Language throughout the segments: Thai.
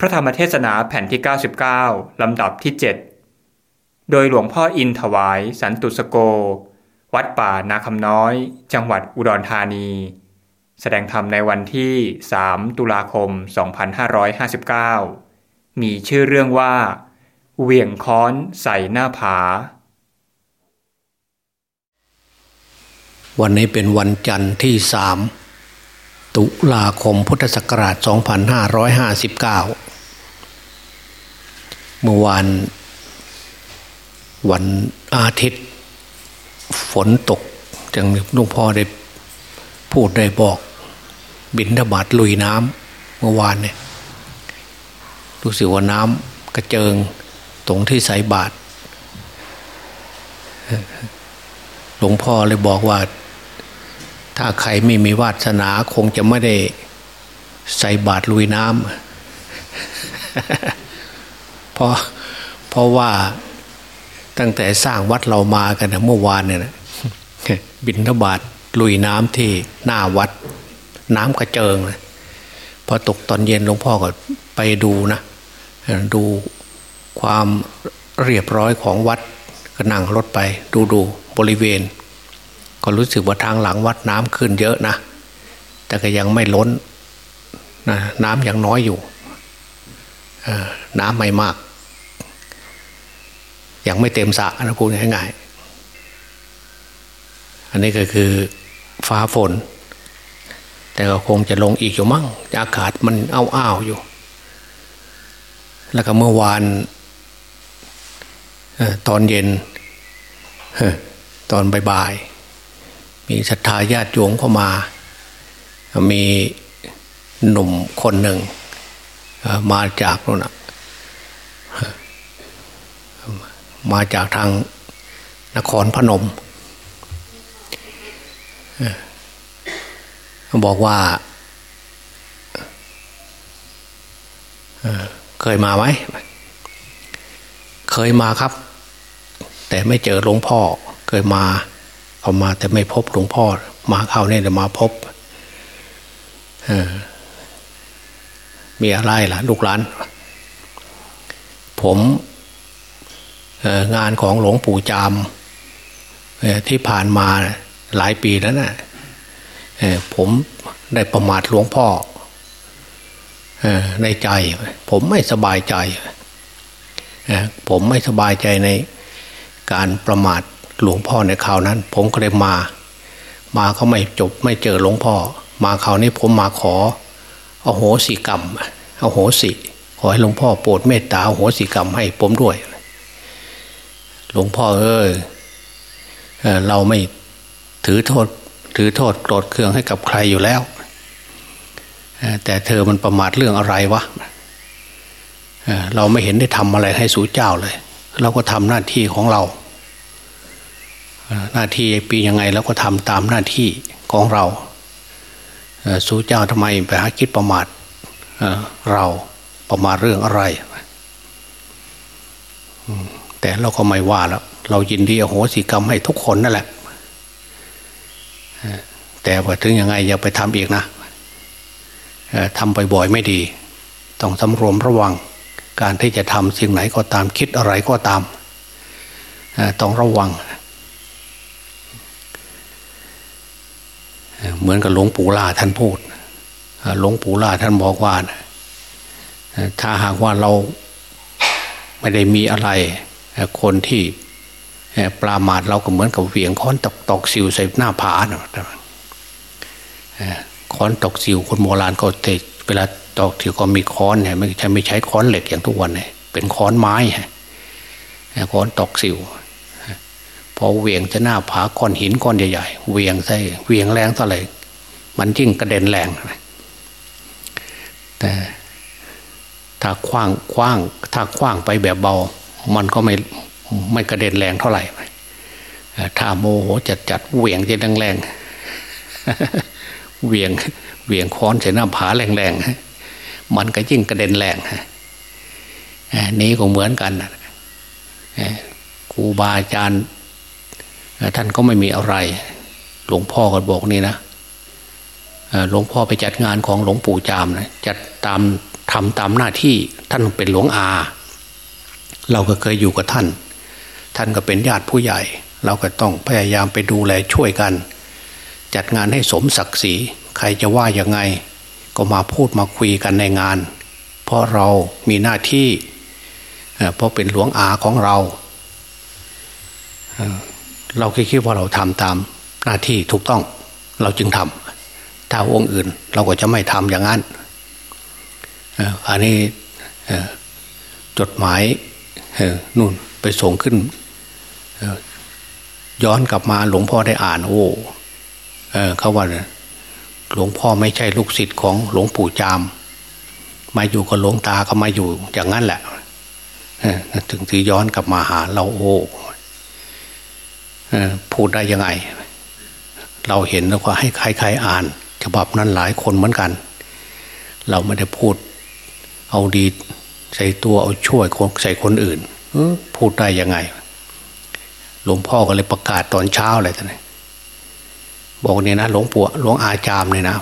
พระธรรมเทศนาแผ่นที่ 99 ลำดับที่ 7 โดยหลวงพ่ออินถวายสันตุสโก วัดป่านาคำน้อย จังหวัดอุดรธานี แสดงธรรมในวันที่ 3 ตุลาคม 2559 มีชื่อเรื่องว่า เวียงค้อนใส่หน้าผา วันนี้เป็นวันจันทร์ที่สามตุลาคมพุทธศักราช 2559 เมื่อวานวันอาทิตย์ ฝนตกจังหลวงพ่อได้พูดได้บอก บินทบาทลุยน้ำเมื่อวานเนี่ยรู้สึกว่าน้ำกระเจิงตรงที่ใส่บาทหลวงพ่อเลยบอกว่า ถ้าใครไม่มีวาสนาคงจะไม่ได้ใส่บาตรลุยน้ำ เพราะเพราะว่าตั้งแต่สร้างวัดเรามากันนะเมื่อวานเนี่ยนะบินทบาทลุยน้ำที่หน้าวัด น้ำกระเจิงนะพอตกตอนเย็นหลวงพ่อก็ไปดูนะดูความเรียบร้อยของวัดก็นั่งรถไปดูดูบริเวณ ก็รู้สึกว่าทางหลังวัดน้ำขึ้นเยอะนะ แต่ก็ยังไม่ล้นนะน้ำยังน้อยอยู่น้ำไม่มาก ยังไม่เต็มสระนะพูดง่ายๆอันนี้ก็คือฟ้าฝน แต่ก็คงจะลงอีกอยู่มั่งอากาศมันอ้าวๆอยู่ แล้วก็เมื่อวานตอนเย็นตอนบ่ายๆมีศรัทธาญาติโยมเข้ามา มีหนุ่มคนหนึ่งมาจากนู่น มาจากทางนครพนม บอกว่า เคยมาไหม เคยมาครับ แต่ไม่เจอหลวงพ่อ เคยมาเอามาแต่ไม่พบหลวงพ่อ มาเข้าเนี่ยจะมาพบมีอะไรล่ะ ลูกหลาน ผม งานของหลวงปู่จามที่ผ่านมาหลายปีแล้วนะผมได้ประมาทหลวงพ่อในใจ ผมไม่สบายใจ ผมไม่สบายใจในการประมาทหลวงพ่อในคราวนั้น ผมก็เลยมา มาเขาไม่จบไม่เจอหลวงพ่อ มาคราวนี้ผมมาขอเอาโหสิกรรมเอาโหสิขอให้หลวงพ่อโปรดเมตตาโหสิกรรมให้ผมด้วย หลวงพ่อเอ้ยเราไม่ถือโทษ ถือโทษโกรธเคืองให้กับใครอยู่แล้ว แต่เธอมันประมาทเรื่องอะไรวะเราไม่เห็นได้ทำอะไรให้สูเจ้าเลย เราก็ทำหน้าที่ของเรา หน้าที่ปียังไงแล้วก็ทำตามหน้าที่ของเราสู้เจ้าทำไมไปหาคิดประมาทเราประมาทเรื่องอะไร แต่เราก็ไม่ว่าแล้วเรายินดีโหสิกรรมให้ทุกคนนั่นแหละแต่ว่าถึงยังไงอย่าไปทำอีกนะทำบ่อยๆไม่ดี ต้องสำรวมระวัง การที่จะทำสิ่งไหนก็ตามคิดอะไรก็ตามต้องระวัง เหมือนกับหลวงปู่ล่าท่านพูดหลวงปู่ล่าท่านบอกว่าถ้าหากว่าเราไม่ได้มีอะไร คนที่ปรามาทเราก็เหมือนกับเหวี่ยงค้อนตอกตอกสิวใส่หน้าผาเนาะค้อนตอกสิวคนโบราณก็เตเวลาตอกสิวก็มีค้อนเนี่ยไม่ใช่ไม่ใช้ค้อนเหล็กอย่างทุกวันเนี่ยเป็นค้อนไม้ค้อนตอกสิวพอเวียงจะหน้าผาก้อนหินก้อนใหญ่ๆเวียงใส่เวียงแรงเท่าไหร่มันยิ่งกระเด็นแรงแต่ถ้าคว้างคว้างถ้าคว้างไปแบบเบา มันก็ไม่ไม่กระเด็นแรงเท่าไหร่ถ้าโมโหจัดจัดเวียงจะแรงแรงเวียงเวียงค้อนใส่หน้าผาแรงแรงมันก็ยิ่งกระเด็นแรงนี้ก็เหมือนกันครูบาอาจารย์ท่านก็ไม่มีอะไร หลวงพ่อก็บอกนี่นะหลวงพ่อไปจัดงานของหลวงปู่จามนะจัดตามทำตามหน้าที่ท่านเป็นหลวงอา เราก็เคยอยู่กับท่าน ท่านก็เป็นญาติผู้ใหญ่ เราก็ต้องพยายามไปดูแลช่วยกัน จัดงานให้สมศักดิ์ศรีใครจะว่ายังไง ก็มาพูดมาคุยกันในงาน เพราะเรามีหน้าที่เพราะเป็นหลวงอาของเรา เราคิดว่าเราทำตามหน้าที่ถูกต้องเราจึงทำถ้าองค์อื่น เราก็จะไม่ทำอย่างนั้นอันนี้จดหมาย นู่นไปส่งขึ้นย้อนกลับมาหลวงพ่อได้อ่านโอ้เขาว่าหลวงพ่อไม่ใช่ลูกศิษย์ของหลวงปู่จาม มาอยู่กับหลวงตาก็มาอยู่อย่างนั้นแหละถึงที่ย้อนกลับมาหาเราโอ้พูดได้ยังไง เราเห็นแล้วก็ให้ใครๆอ่าน ฉบับนั้นหลายคนเหมือนกัน เราไม่ได้พูด เอาดี ใส่ตัวเอาช่วยใส่คนอื่นพูดได้ยังไง หลวงพ่อก็เลยประกาศตอนเช้าเลยท่านบอกเนี่ยนะหลวงปู่หลวงอาจามเนี่ยนะ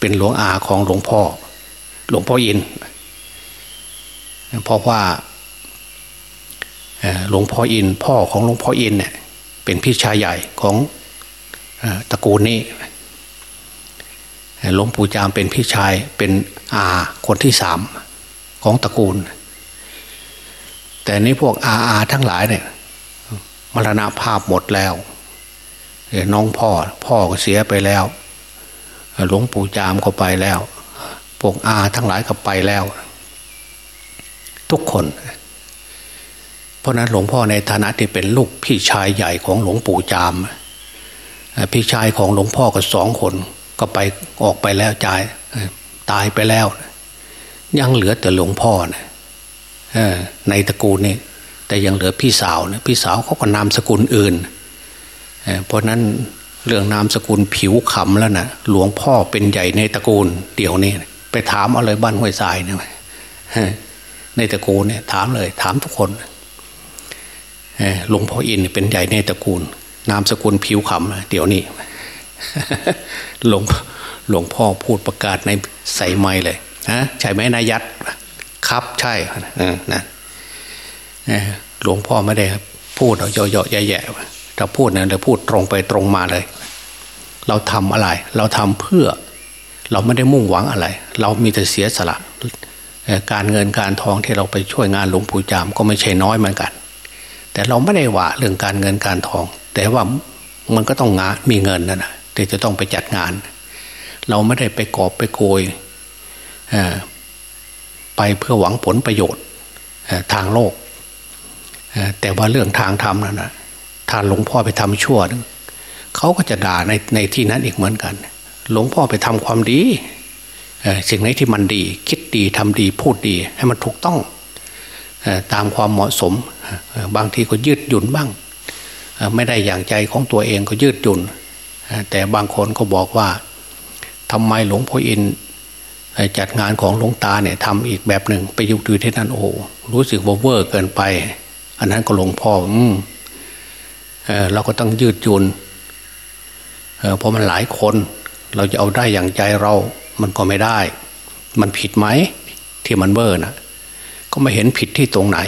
เป็นหลวงอาของหลวงพ่อ หลวงพ่อยินเพราะว่าหลวงพ่ออินพ่อของหลวงพ่ออินเนี่ยเป็นพี่ชายใหญ่ของตระกูลนี้หลวงปู่จามเป็นพี่ชายเป็นอาคนที่สาม ของตระกูล แต่นี้พวกอาอาทั้งหลายเนี่ยมรณภาพหมดแล้วน้องพ่อ พ่อก็เสียไปแล้วหลวงปู่จามก็ไปแล้วพวกอาทั้งหลายก็ไปแล้ว ทุกคน เพราะนั้นหลวงพ่อในฐานะที่เป็นลูกพี่ชายใหญ่ของหลวงปู่จาม พี่ชายของหลวงพ่อก็สองคน ก็ไปออกไปแล้วจายตายไปแล้ว ยังเหลือแต่หลวงพ่อนะในตระกูลนี่แต่ยังเหลือพี่สาวนะพี่สาวเขาก็นามสกุลอื่นเพราะนั้นเรื่องนามสกุลผิวขำแล้วนะหลวงพ่อเป็นใหญ่ในตระกูล เดี๋ยวนี้ไปถามเอาเลยบ้านห้วยทรายเนี่ยในตระกูลเนี่ยถามเลย ถามทุกคนหลวงพ่ออินเป็นใหญ่ในตระกูล นามสกุลผิวขำเดี๋ยวนี้หลวงหลวงพ่อพูดประกาศในใส่ไม้เลย ฮะใช่ไหมนายัดครับใช่นะหลวงพ่อไม่ได้พูดเอาเยาะๆแย่ๆถ้าพูดเนี่ยเราพูดตรงไปตรงมาเลย เราทำอะไร เราทำเพื่อ เราไม่ได้มุ่งหวังอะไร เรามีแต่เสียสละการเงินการทองที่เราไปช่วยงานหลวงปู่จามก็ไม่ใช่น้อยเหมือนกัน แต่เราไม่ได้ว่าเรื่องการเงินการทอง แต่ว่ามันก็ต้องงานมีเงินนะนะที่จะต้องไปจัดงาน เราไม่ได้ไปกอบไปโกย ไปเพื่อหวังผลประโยชน์ทางโลก แต่ว่าเรื่องทางธรรมนั่นนะถ้าหลวงพ่อไปทำชั่วเขาก็จะด่าในในที่นั้นอีกเหมือนกัน หลวงพ่อไปทำความดีสิ่งไหนที่มันดี คิดดีทำดีพูดดีให้มันถูกต้องตามความเหมาะสม บางทีก็ยืดหยุ่นบ้าง ไม่ได้อย่างใจของตัวเองก็ยืดหยุ่น แต่บางคนก็บอกว่าทำไมหลวงพ่ออิน จัดงานของหลวงตาเนี่ยทำอีกแบบหนึ่งไปอยู่ดูที่นั่นโอ้รู้สึกว่าเวอร์เกินไป อันนั้นก็หลวงพ่ออืมเราก็ต้องยืดหยุ่นเพราะมันหลายคน เราจะเอาได้อย่างใจเรา มันก็ไม่ได้ มันผิดไหมที่มันเวอร์นะก็ไม่เห็นผิดที่ตรงไหน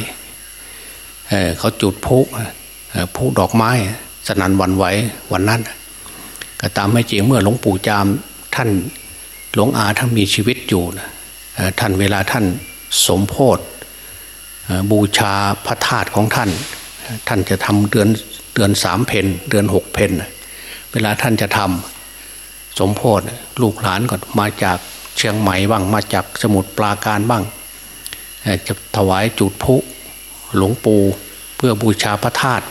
เเขาจุดพุพุดอกไม้ สนันวันไหววันนั้นก็ตามไม่จริงเมื่อหลวงปู่จามท่าน หลวงอาท่านมีชีวิตอยู่นะท่านเวลาท่านสมโพธบูชาพระธาตุของท่าน ท่านจะทำเดือนเดือนสามเพนเดือนหกเพนเวลาท่านจะทำสมโพธลูกหลานก็มาจากเชียงใหม่บ้างมาจากสมุทรปราการบ้าง จะถวายจุดพุหลวงปู่เพื่อบูชาพระธาตุ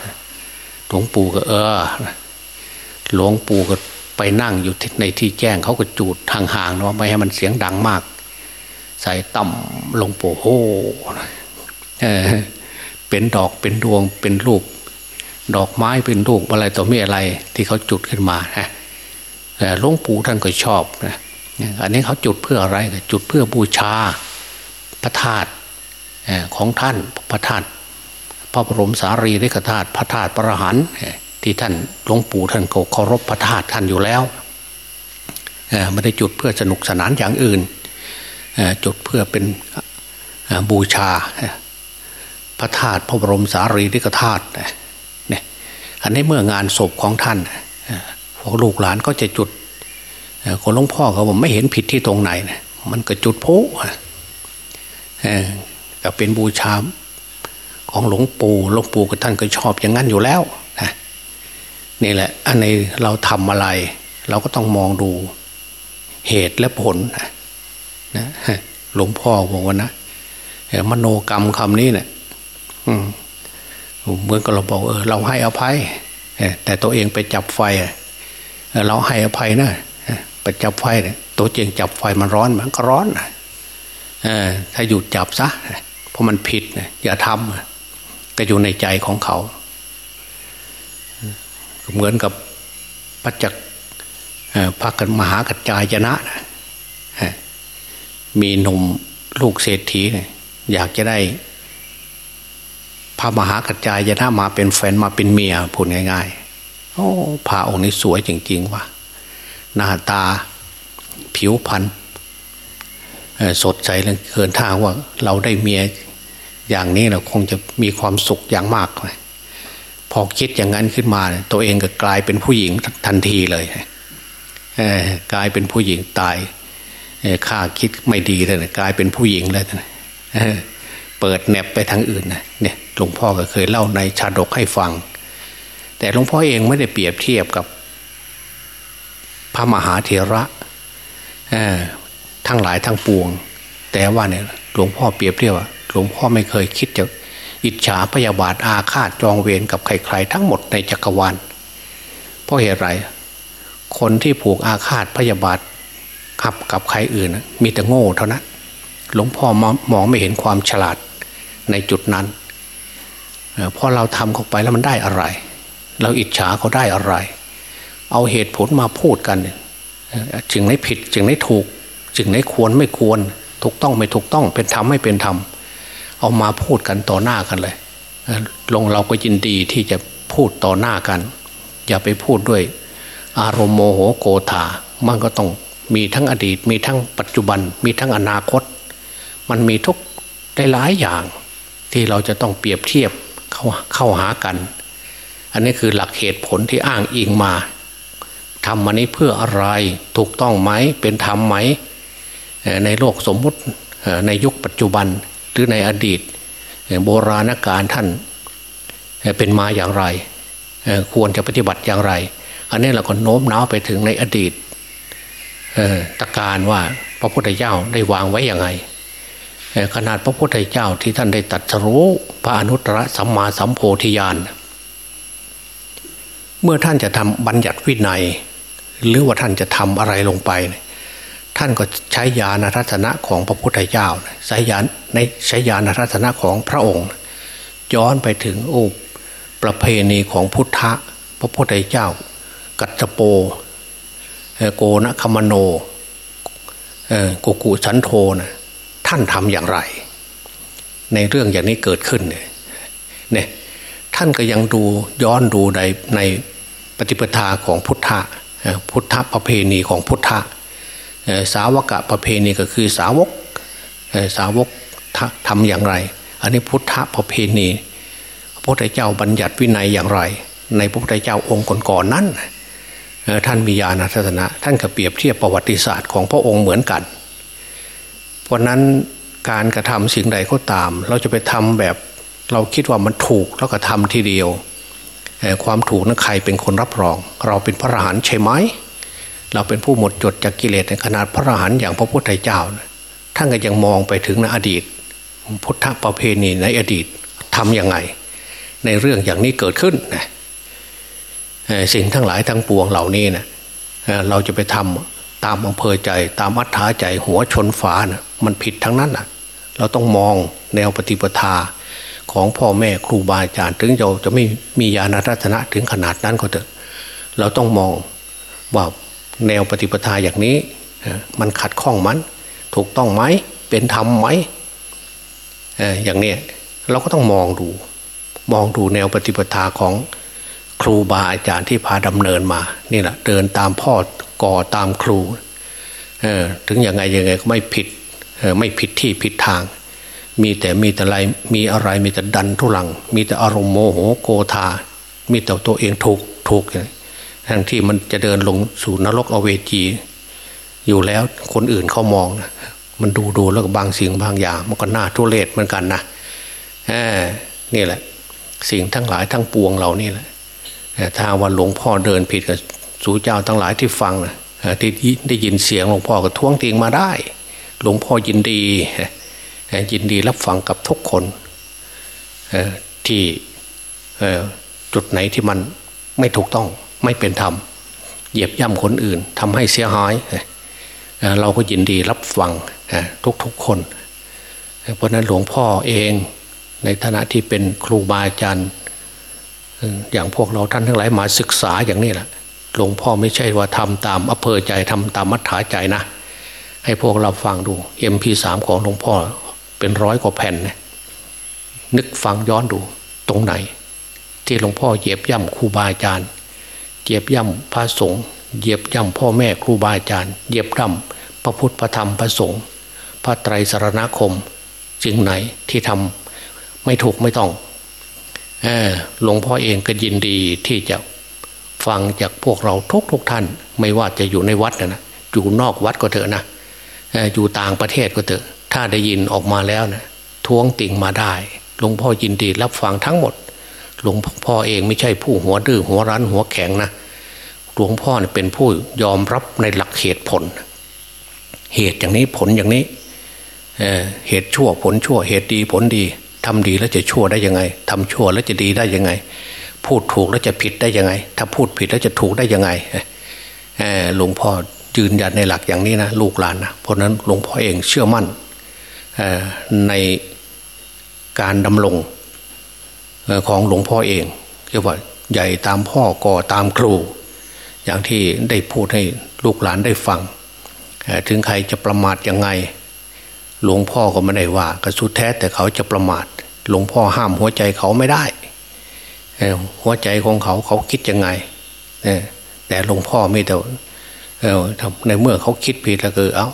หลวงปู่ก็เออ หลวงปู่ก็ นั่งอยู่ในที่แจ้งเขาก็จูดห่างๆเนาะไม่ให้มันเสียงดังมาก ใส่ต่ำหลวงปูโหเป็นดอกเป็นดวงเป็นรูป ดอกไม้เป็นรูปอะไรต่อไม่อะไรที่เขาจุดขึ้นมาฮะหลวงปู่ท่านก็ชอบนะอันนี้เขาจุดเพื่ออะไรจุดเพื่อบูชาพระธาตุของท่านพระธาตุพระบรมสารีริกธาตุพระธาตุประหัน ที่ท่านหลวงปู่ท่านก็เคารพพระธาตุท่านอยู่แล้วไม่ได้จุดเพื่อสนุกสนานอย่างอื่นจุดเพื่อเป็นบูชา พระธาตุพระบรมสารีริกธาตุเนี่ยอันนี้เมื่องานศพของท่านพวกลูกหลานก็จะจุดคนหลวงพ่อเขาบอกไม่เห็นผิดที่ตรงไหนนะมันก็จุดโพก็เป็นบูชาของหลวงปู่หลวงปู่กับท่านก็ชอบอย่างนั้นอยู่แล้ว นี่แหละ อันในเราทำอะไร เราก็ต้องมองดูเหตุและผลนะหลวงพ่อบอกว่านะมโนกรรมคำนี้เนะี่ยเหมือนกับเราบอกเออเราให้อภัยแต่ตัวเองไปจับไฟเราให้อภัยนะไปจับไฟเนี่ยตัวเจงจับไฟมันร้อนมันก็ร้อนถ้าหยุดจับซะเพราะมันผิดอย่าทำก็อยู่ในใจของเขา เหมือนกับปัจจักพักกันมหากัจจายนะมีหนุ่มลูกเศรษฐีอยากจะได้ พระมหากัจจายนะมาเป็นแฟนมาเป็นเมียพูดง่ายๆโอ้พระองค์นี้สวยจริงๆว่ะหน้าตาผิวพรรณสดใสเลยเกินทาว่าเราได้เมียอย่างนี้เราคงจะมีความสุขอย่างมากเลย พอคิดอย่างนั้นขึ้นมา ตัวเองก็กลายเป็นผู้หญิงทันทีเลยกลายเป็นผู้หญิงตายข้าคิดไม่ดีเลยกลายเป็นผู้หญิงเลยเปิดแนบไปทางอื่นนะเนี่ยหลวงพ่อก็เคยเล่าในชาดกให้ฟัง แต่หลวงพ่อเองไม่ได้เปรียบเทียบกับ พระมหาเถระทั้งหลายทั้งปวง แต่ว่าเนี่ยหลวงพ่อเปรียบเทียบว่าหลวงพ่อไม่เคยคิดจะ อิจฉาพยาบาทอาฆาตจองเวรกับใครๆทั้งหมดในจักรวาลเพราะเหตุไร คนที่ผูกอาฆาตพยาบาทขับกับใครอื่น มีแต่โง่เท่านั้นหลวงพ่อมองไม่เห็นความฉลาดในจุดนั้นพอเราทำเข้าไปแล้วมันได้อะไร เราอิจฉาเขาได้อะไร เอาเหตุผลมาพูดกันจึงไหนผิดจึงไหนถูกจึงไหนควรไม่ควร ถูกต้องไม่ถูกต้องเป็นธรรมไม่เป็นธรรม เอามาพูดกันต่อหน้ากันเลยลงเราก็ยินดีที่จะพูดต่อหน้ากัน อย่าไปพูดด้วย อารมณ์โมโหโกธามันก็ต้องมีทั้งอดีต มีทั้งปัจจุบัน มีทั้งอนาคต มันมีทุกได้หลายอย่าง ที่เราจะต้องเปรียบเทียบเข้าเข้าหากัน อันนี้คือหลักเหตุผลที่อ้างอิงมาทำมานี้เพื่ออะไรถูกต้องไหมเป็นธรรมไหมในโลกสมมุติในยุคปัจจุบัน หรือในอดีต โบราณกาลท่านเป็นมาอย่างไร ควรจะปฏิบัติอย่างไร อันนี้เราก็โน้มน้าวไปถึงในอดีตตะการว่าพระพุทธเจ้าได้วางไว้อย่างไงขนาดพระพุทธเจ้าที่ท่านได้ตัดรู้พระอนุตตรสัมมาสัมโพธิญาณเมื่อท่านจะทำบัญญัติวินัย หรือว่าท่านจะทำอะไรลงไป ท่านก็ใช้ญาณรัตนะของพระพุทธเจ้าใช้ญาณในใช้ญาณรัตนะของพระองค์ ย้อนไปถึงโอ้ประเพณีของพุทธะพระพุทธเจ้า กัตโปโกนะคมโนโกกุชันโทนะท่านทำอย่างไร ในเรื่องอย่างนี้เกิดขึ้นเนี่ยท่านก็ยังดูย้อนดูในในปฏิปทาของพุทธะพุทธประเพณีของพุทธะ สาวกะประเพณีก็คือสาวกสาวกทำอย่างไร อันนี้พุทธประเพณี พระพุทธเจ้าบัญญัติวินัยอย่างไร ในพระพุทธเจ้าองค์ก่อนๆนั้นท่านมีญาณทัศนะ ท่านก็เปรียบเทียบประวัติศาสตร์ของพระองค์เหมือนกัน เพราะนั้นการกระทำสิ่งใดก็ตาม เราจะไปทำแบบเราคิดว่ามันถูกแล้วก็ทำทีเดียว ความถูกนั้นใครเป็นคนรับรอง เราเป็นพระอรหันต์ใช่ไหม เราเป็นผู้หมดจดจากกิเลสในขนาดพระอรหันต์อย่างพระพุทธเจ้าท่านก็ยังมองไปถึงในอดีต พุทธประเพณีในอดีตทํำยังไง ในเรื่องอย่างนี้เกิดขึ้นนะสิ่งทั้งหลายทั้งปวงเหล่านี้นะเราจะไปทำตามอำเภอใจตามอัธยาใจหัวชนฝานะมันผิดทั้งนั้นนะเราต้องมองแนวปฏิปทาของพ่อแม่ครูบาอาจารย์ ถึงเราจะไม่มีญาณรัตนะถึงขนาดนั้นก็เถอะ เราต้องมองว่า แนวปฏิปทาอย่างนี้ มันขัดข้องมัน ถูกต้องไหมเป็นธรรมไหมอย่างนี้เราก็ต้องมองดู มองดูแนวปฏิปทาของครูบาอาจารย์ที่พาดำเนินมา นี่แหละเดินตามพ่อก่อตามครูถึงยังไงยังไงก็ไม่ผิดไม่ผิดที่ผิดทาง มีแต่มีแต่อะไรมีอะไรมีแต่ดันทุลัง มีแต่อารมณ์โมโหโกธามีแต่ตัวเองถูกถูก ทั้งที่มันจะเดินลงสู่นรกอเวจี อยู่แล้วคนอื่นเขามอง มันดูดูแล้วบางสิ่งบางอย่าง มันก็น่าทุเรศเหมือนกันนะนี่แหละ สิ่งทั้งหลายทั้งปวงเรานี่แหละถ้าวันหลวงพ่อเดินผิดกับสู่เจ้าทั้งหลายที่ฟังนะที่ได้ยินเสียงหลวงพ่อก็ท้วงติงมาได้ หลวงพ่อยินดียินดีรับฟังกับทุกคนที่จุดไหนที่มันไม่ถูกต้อง ไม่เป็นธรรม เหยียบย่ำคนอื่นทำให้เสียหาย เราก็ยินดีรับฟังทุกๆคน เพราะนั้นหลวงพ่อเองในฐานะที่เป็นครูบาอาจารย์อย่างพวกเราท่านทั้งหลายมาศึกษาอย่างนี้แหละหลวงพ่อไม่ใช่ว่าทำตามอำเภอใจทำตามมัธยาใจนะ ให้พวกเราฟังดู MP3 ของหลวงพ่อเป็นร้อยกว่าแผ่นนะนึกฟังย้อนดูตรงไหน ที่หลวงพ่อเหยียบย่ำครูบาอาจารย์ เหยียบย่ำพระสงฆ์เหยียบย่ำพ่อแม่ครูบาอาจารย์เหยียบย่ำพระพุทธพระธรรมพระสงฆ์พระไตรสรณคมจึงไหนที่ทำไม่ถูกไม่ต้องหลวงพ่อเองก็ยินดีที่จะฟังจากพวกเราทุกทุกท่าน ไม่ว่าจะอยู่ในวัดนะนะอยู่นอกวัดก็เถอะนะอยู่ต่างประเทศก็เถอะ ถ้าได้ยินออกมาแล้วนะท้วงติ่งมาได้หลวงพ่อยินดีรับฟังทั้งหมด หลวงพ่อเองไม่ใช่ผู้หัวดื้อหัวรั้นหัวแข็งนะหลวงพ่อเป็นผู้ยอมรับในหลักเหตุผล เหตุอย่างนี้ผลอย่างนี้เเหตุชั่วผลชั่ว เหตุดีผลดีทำดีแล้วจะชั่วได้ยังไงทำชั่วแล้วจะดีได้ยังไง พูดถูกแล้วจะผิดได้ยังไง ถ้าพูดผิดแล้วจะถูกได้ยังไงหลวงพ่อยืนยันในหลักอย่างนี้นะลูกหลานนะเพราะนั้นหลวงพ่อเองเชื่อมั่นในการดำรง ของหลวงพ่อเองเรียกว่าใหญ่ตามพ่อก่อตามครู อย่างที่ได้พูดให้ลูกหลานได้ฟัง ถึงใครจะประมาทยังไง หลวงพ่อก็ไม่ได้ว่ากระสุดแท้แต่เขาจะประมาท หลวงพ่อห้ามหัวใจเขาไม่ได้ หัวใจของเขาเขาคิดยังไง แต่หลวงพ่อไม่แต่ในเมื่อเขาคิดผิดแล้วก็เอา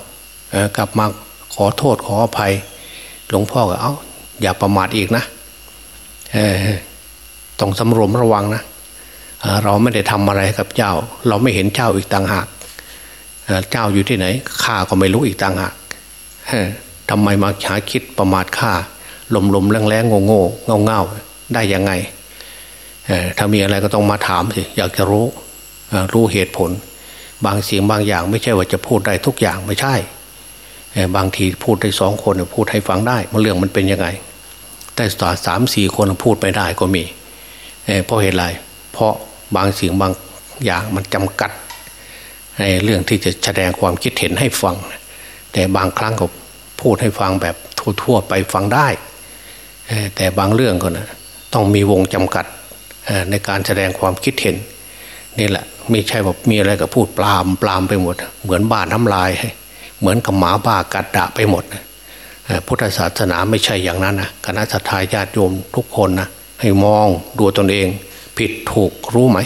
กลับมาขอโทษขออภัย หลวงพ่อก็เอาอย่าประมาทอีกนะ ต้องสำรวมระวังนะเราไม่ได้ทำอะไรกับเจ้า เราไม่เห็นเจ้าอีกต่างหากเจ้าอยู่ที่ไหนข้าก็ไม่รู้อีกต่างหากทำไมมาหาคิดประมาทข้าลมลมแรงแรงโง่โง่เงาเงาได้ยังไงถ้ามีอะไรก็ต้องมาถามสิอยากจะรู้รู้เหตุผล บางสียงบางอย่างไม่ใช่ว่าจะพูดได้ทุกอย่างไม่ใช่ บางทีพูดได้สองคนพูดให้ฟังได้มันเรื่องมันเป็นยังไง แต่ต่อสามสี่คนพูดไปได้ก็มีเพราะเหตุไร เพราะบางสิ่งบางอย่างมันจำกัดในเรื่องที่จะแสดงความคิดเห็นให้ฟัง แต่บางครั้งก็พูดให้ฟังแบบทั่วๆไปฟังได้ แต่บางเรื่องก็นะต้องมีวงจำกัดในการแสดงความคิดเห็นนี่แหละไม่ใช่ว่ามีอะไรก็พูดปลามปลามไปหมด เหมือนบ้านน้ำลาย เหมือนกับหมาบ้ากัดดะไปหมด พุทธศาสนาไม่ใช่อย่างนั้นนะคณะสัตยาญาติโยมทุกคนนะให้มองดูตนเอง ผิดถูกรู้ไหม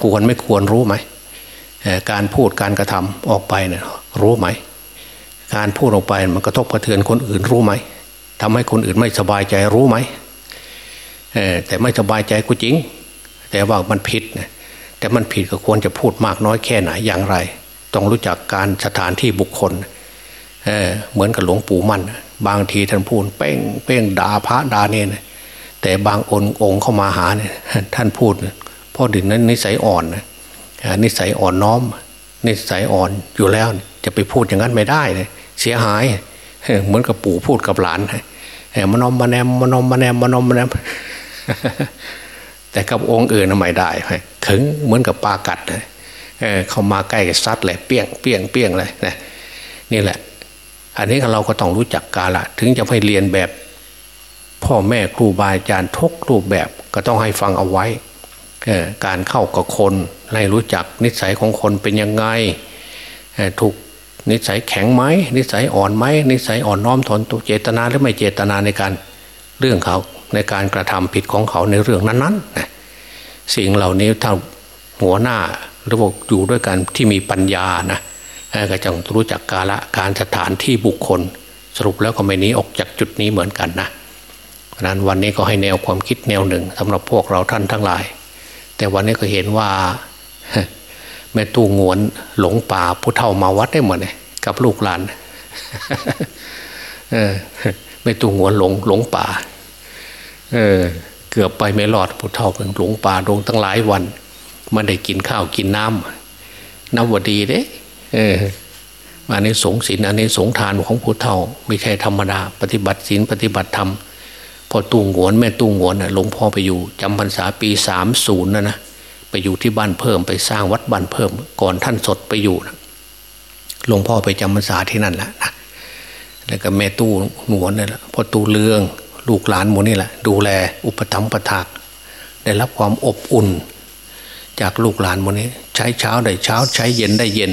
ควรไม่ควรรู้ไหมการพูดการกระทำออกไปเนะี่ยรู้ไหม การพูดออกไปมันกระทบกระเทือนคนอื่นรู้ไหมทำให้คนอื่นไม่สบายใจรู้ไหมแต่ไม่สบายใจก็จริง แต่ว่ามันผิดนะแต่มันผิดก็ควรจะพูดมากน้อยแค่ไหนอย่างไร ต้องรู้จักการสถานที่บุคคล เเหมือนกับหลวงปู่มั่น บางทีท่านพูดเป้งเป้งด่าพระด่าเนนแต่บางองค์องค์เข้ามาหาเนี่ยท่านพูดพ่อดิ่นนั้นนิสัยอ่อนนะนิสัยอ่อนน้อม นิสัยอ่อนอยู่แล้ว จะไปพูดอย่างนั้นไม่ได้เลยเสียหาย เหมือนกับปู่พูดกับหลานมานอมมาแนมมานอมมาแนมมานอมมาแนมแต่กับองค์อื่นไม่ได้ถึงเหมือนกับปลากัดเลยเข้ามาใกล้ซัดเลยเปี้ยงเปี้ยงเปี้ยงเลยนะนี่แหละ อันนี้เราก็ต้องรู้จักกาละ ถึงจะไม่เรียนแบบ พ่อแม่ครูบาอาจารย์ทุกรูปแบบก็ต้องให้ฟังเอาไว้การเข้ากับคนให้รู้จักนิสัยของคนเป็นยังไงถูกนิสัยแข็งไหมนิสัยอ่อนไหมนิสัยอ่อนน้อมทนตัวเจตนาหรือไม่เจตนาในการเรื่องเขาในการกระทำผิดของเขาในเรื่องนั้นๆนะสิ่งเหล่านี้ถ้าหัวหน้าหรือว่าอยู่ด้วยกันที่มีปัญญานะ ก็จะรู้จักกาละการสถานที่บุคคล สรุปแล้วก็ไม่หนีออกจากจุดนี้เหมือนกันนะเพราะนั้นวันนี้ก็ให้แนวความคิดแนวหนึ่งสำหรับพวกเราท่านทั้งหลาย แต่วันนี้ก็เห็นว่าแม่ตู้งวนหลงป่าผู้เฒ่ามาวัดได้หมดเลยกับลูกหลานเออแม่ตู้งวนหลงหลงป่า เออ เกือบไปไม่รอดผู้เฒ่าเป็นหลงป่าลงตั้งหลายวันมันได้กินข้าวกินน้ำน้ำวดีเด้ เอออันนี้สงศีลอันนี้สงทานของผู้เฒ่า ไม่ใช่ธรรมดา ปฏิบัติศีลปฏิบัติธรรมพอตุงหวนแม่ตุงหวนหลวงพ่อไปอยู่จำพรรษาปีสามศูนย์นะนะไปอยู่ที่บ้านเพิ่มไปสร้างวัดบ้านเพิ่ม ก่อนท่านสดไปอยู่นะหลวงพ่อไปจำพรรษาที่นั่นแหละนะแล้วก็แม่ตู้หวนนี่แหละพอตู้เลือง ลูกหลานหมดนี่แหละ ดูแล อุปถัมภ์ประทักได้รับความอบอุ่น จากลูกหลานหมดนี้ ใช้เช้าได้เช้า ใช้เย็นได้เย็น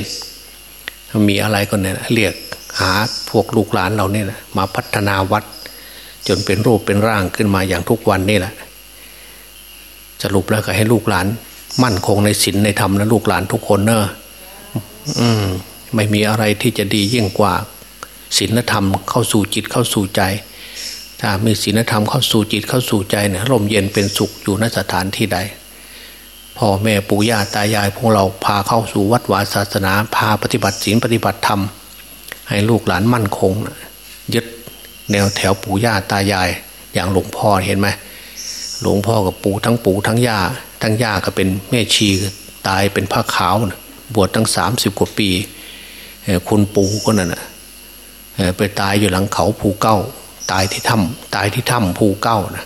มีอะไรก็เนี่ยเรียกหาพวกลูกหลานเราเนี่ยมาพัฒนาวัด จนเป็นรูปเป็นร่างขึ้นมาอย่างทุกวันนี่แหละสรุปแล้วก็ให้ลูกหลาน มั่นคงในศีลในธรรมนะลูกหลานทุกคนเนอะอืมไม่มีอะไรที่จะดียิ่งกว่าศีลธรรมเข้าสู่จิตเข้าสู่ใจ ถ้ามีศีลธรรมเข้าสู่จิตเข้าสู่ใจเนี่ยร่มเย็นเป็นสุขอยู่ณสถานที่ใด พ่อแม่ปู่ย่าตายายพวกเราพาเข้าสู่วัดวาศาสนา พาปฏิบัติศีลปฏิบัติธรรม ให้ลูกหลานมั่นคงยึดแนวแถวปู่ย่าตายาย อย่างหลวงพ่อเห็นไหมหลวงพ่อกับปู่ทั้งปู่ทั้งย่าทั้งย่าก็เป็นแม่ชีตายเป็นผ้าขาวนะบวชตั้งสามสิบกว่าปี คุณปู่ก็นั่นนะไปตายอยู่หลังเขาภูเก้า ตายที่ถ้ำตายที่ถ้ำภูเก้านะ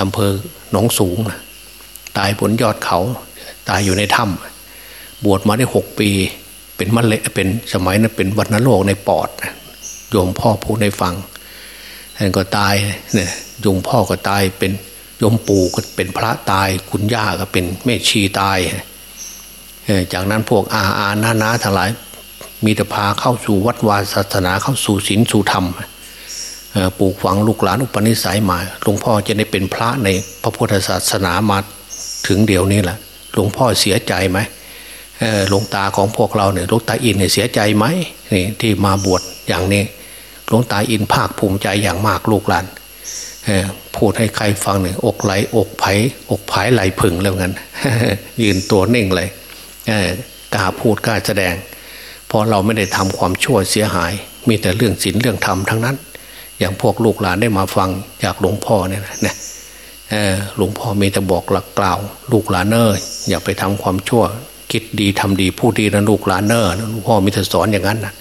อำเภอหนองสูงนะ ตายบนยอดเขา ตายอยู่ในถ้ำบวชมาได้หกปี เป็นมะเร็งเป็นสมัยนั้นเป็นวัณโรคในปอดโยมพ่อพูดในฟังท่านก็ตายเนี่ยโยมพ่อก็ตายเป็นโยมปู่ก็เป็นพระตาย คุณย่าก็เป็นแม่ชีตาย จากนั้นพวกอาอาณานาทั้งหลาย มีแต่พาเข้าสู่วัดวาศาสนาเข้าสู่ศีลสู่ธรรมปลูกฝังลูกหลานอุปนิสัยมาหลวงพ่อจะได้เป็นพระในพระพุทธศาสนามา ถึงเดี๋ยวนี้แหละหลวงพ่อเสียใจไหมหลวงตาของพวกเราเนี่ยหลวงตาอินเนี่ยเสียใจไหมนี่ที่มาบวชอย่างนี้หลวงตาอินภาคภูมิใจอย่างมากลูกหลานพูดให้ใครฟังเนี่ยอกไหลอกไผ่อกไผายไหลผึ่งแล้วกันยืนตัวนิ่งเลยกล้าพูดกล้าแสดง เพราะเราไม่ได้ทำความชั่วเสียหาย มีแต่เรื่องศีลเรื่องธรรมทั้งนั้น อย่างพวกลูกหลานได้มาฟังจากหลวงพ่อเนี่ยนะ หลวงพ่อมีแต่บอกหลักกล่าว ลูกหลานเนอร์อย่าไปทำความชั่ว คิดดีทำดีพูดดีนะลูกหลานเนอร์หลวงพ่อมีแต่สอนอย่างนั้นนะ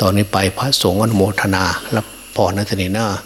ตอนนี้ไปพระสงฆ์อนุโมทนารับพรนัทนีเนอร์